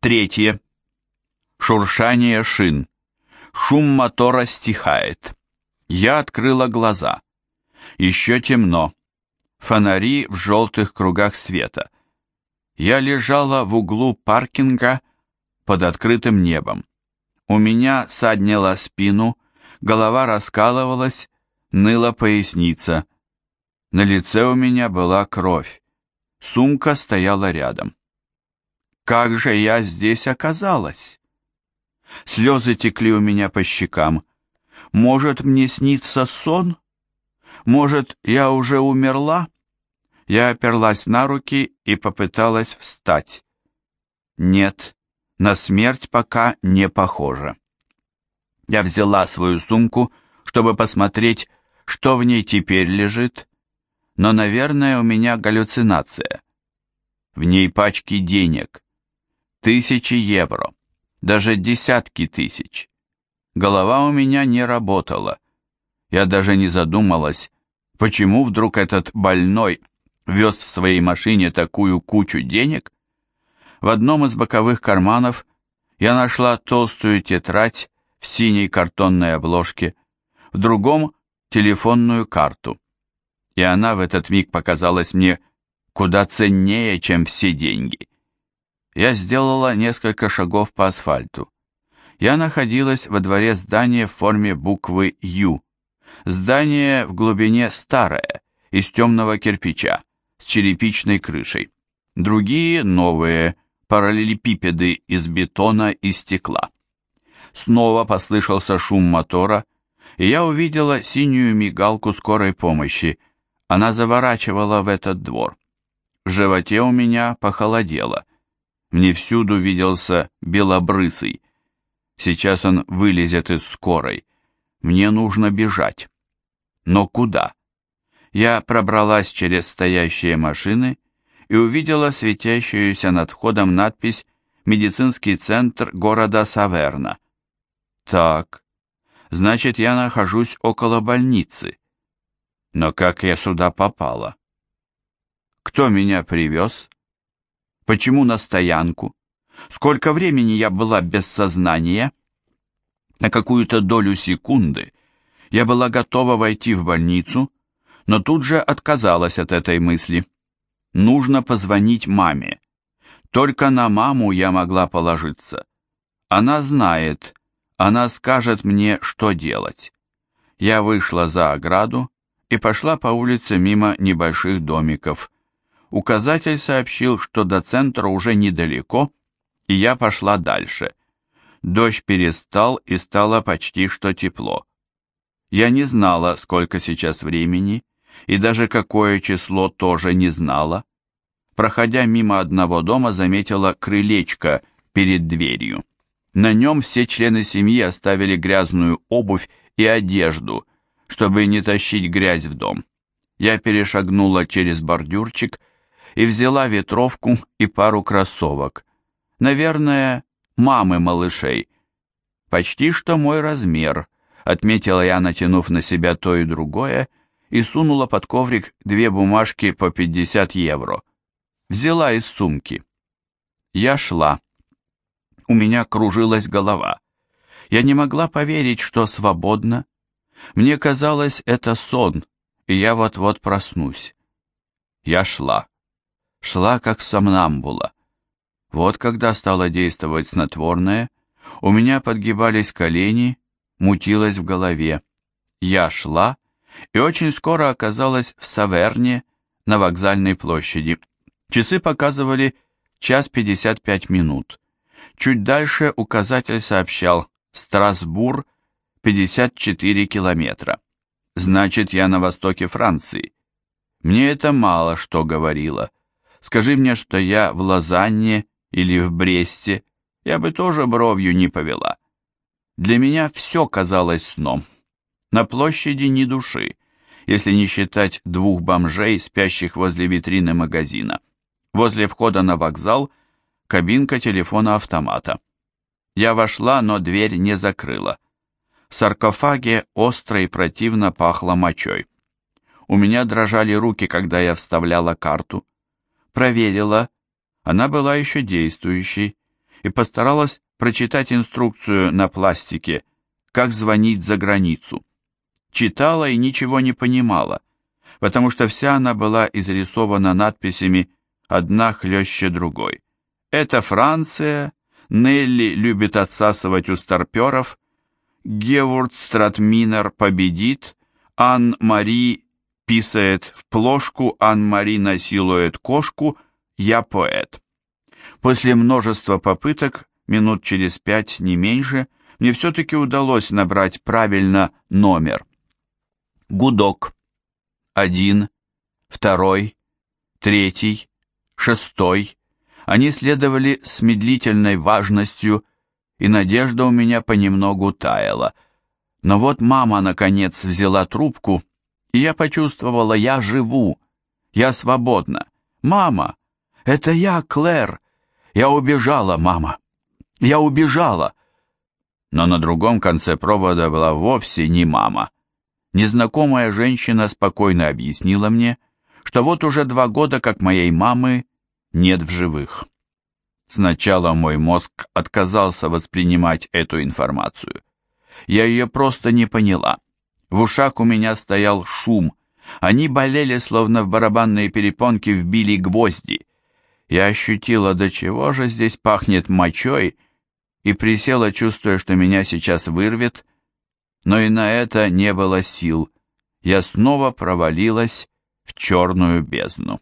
Третье. Шуршание шин. Шум мотора стихает. Я открыла глаза. Еще темно. Фонари в желтых кругах света. Я лежала в углу паркинга под открытым небом. У меня саднила спину, голова раскалывалась, ныла поясница. На лице у меня была кровь. Сумка стояла рядом. Как же я здесь оказалась? Слезы текли у меня по щекам. Может, мне снится сон? Может, я уже умерла? Я оперлась на руки и попыталась встать. Нет, на смерть пока не похоже. Я взяла свою сумку, чтобы посмотреть, что в ней теперь лежит, но, наверное, у меня галлюцинация. В ней пачки денег тысячи евро, даже десятки тысяч. Голова у меня не работала. Я даже не задумалась, почему вдруг этот больной вез в своей машине такую кучу денег. В одном из боковых карманов я нашла толстую тетрадь в синей картонной обложке, в другом — телефонную карту. И она в этот миг показалась мне куда ценнее, чем все деньги я сделала несколько шагов по асфальту. Я находилась во дворе здания в форме буквы «Ю». Здание в глубине старое, из темного кирпича, с черепичной крышей. Другие новые, параллелепипеды из бетона и стекла. Снова послышался шум мотора, и я увидела синюю мигалку скорой помощи. Она заворачивала в этот двор. В животе у меня похолодело. Мне всюду виделся белобрысый. Сейчас он вылезет из скорой. Мне нужно бежать. Но куда? Я пробралась через стоящие машины и увидела светящуюся над входом надпись «Медицинский центр города Саверна». Так, значит, я нахожусь около больницы. Но как я сюда попала? Кто меня привез? Почему на стоянку? Сколько времени я была без сознания? На какую-то долю секунды я была готова войти в больницу, но тут же отказалась от этой мысли. Нужно позвонить маме. Только на маму я могла положиться. Она знает, она скажет мне, что делать. Я вышла за ограду и пошла по улице мимо небольших домиков указатель сообщил, что до центра уже недалеко, и я пошла дальше. Дождь перестал и стало почти что тепло. Я не знала, сколько сейчас времени, и даже какое число тоже не знала. Проходя мимо одного дома, заметила крылечко перед дверью. На нем все члены семьи оставили грязную обувь и одежду, чтобы не тащить грязь в дом. Я перешагнула через бордюрчик и взяла ветровку и пару кроссовок. Наверное, мамы малышей. Почти что мой размер, отметила я, натянув на себя то и другое, и сунула под коврик две бумажки по 50 евро. Взяла из сумки. Я шла. У меня кружилась голова. Я не могла поверить, что свободно. Мне казалось, это сон, и я вот-вот проснусь. Я шла шла как сомнамбула. Вот когда стало действовать снотворное, у меня подгибались колени, мутилось в голове. Я шла и очень скоро оказалась в Саверне на вокзальной площади. Часы показывали час пятьдесят пять минут. Чуть дальше указатель сообщал «Страсбур, 54 километра». Значит, я на востоке Франции. Мне это мало что говорило. Скажи мне, что я в Лозанне или в Бресте, я бы тоже бровью не повела. Для меня все казалось сном. На площади ни души, если не считать двух бомжей, спящих возле витрины магазина. Возле входа на вокзал кабинка телефона-автомата. Я вошла, но дверь не закрыла. В саркофаге остро и противно пахло мочой. У меня дрожали руки, когда я вставляла карту проверила. Она была еще действующей и постаралась прочитать инструкцию на пластике, как звонить за границу. Читала и ничего не понимала, потому что вся она была изрисована надписями «одна хлеще другой». Это Франция, Нелли любит отсасывать у старперов, Гевурд Стратминер победит, Ан-Мари писает в плошку, Ан-Мари насилует кошку, я поэт. После множества попыток, минут через пять, не меньше, мне все-таки удалось набрать правильно номер. Гудок. Один, второй, третий, шестой. Они следовали с медлительной важностью, и надежда у меня понемногу таяла. Но вот мама, наконец, взяла трубку и я почувствовала, я живу, я свободна. Мама, это я, Клэр. Я убежала, мама. Я убежала. Но на другом конце провода была вовсе не мама. Незнакомая женщина спокойно объяснила мне, что вот уже два года, как моей мамы, нет в живых. Сначала мой мозг отказался воспринимать эту информацию. Я ее просто не поняла. В ушах у меня стоял шум. Они болели, словно в барабанные перепонки вбили гвозди. Я ощутила, до чего же здесь пахнет мочой, и присела, чувствуя, что меня сейчас вырвет, но и на это не было сил. Я снова провалилась в черную бездну.